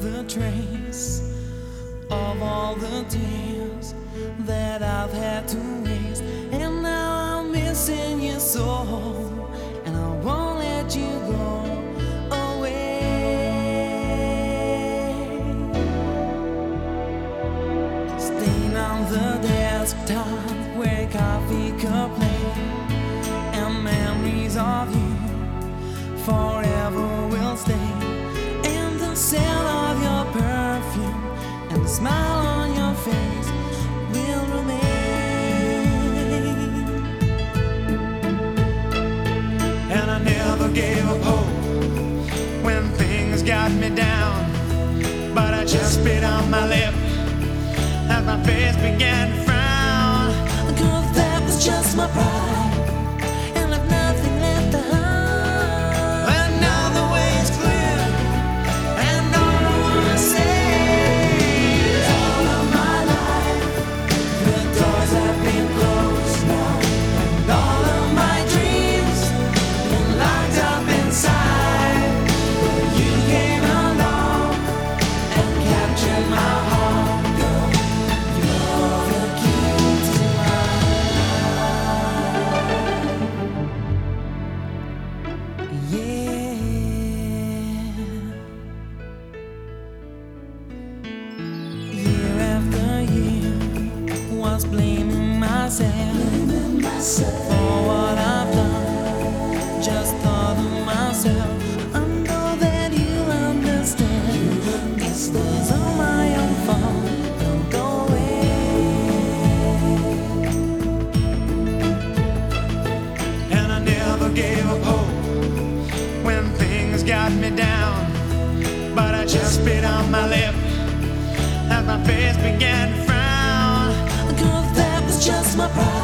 the trace of all the tears that I've had to waste, and now I'm missing you so, and I won't let you go away. Staying on the desktop where coffee lay, and memories of you forever smile on your face will remain. And I never gave up hope when things got me down. But I just bit on my lip as my face began to frown. Girl, that was just my pride, was blaming myself, for what I've done. Just thought of myself. I know that you understand. This was all my own fault. Don't go away. And I never gave up hope when things got me down. But I just bit on my lip as my face began my pride.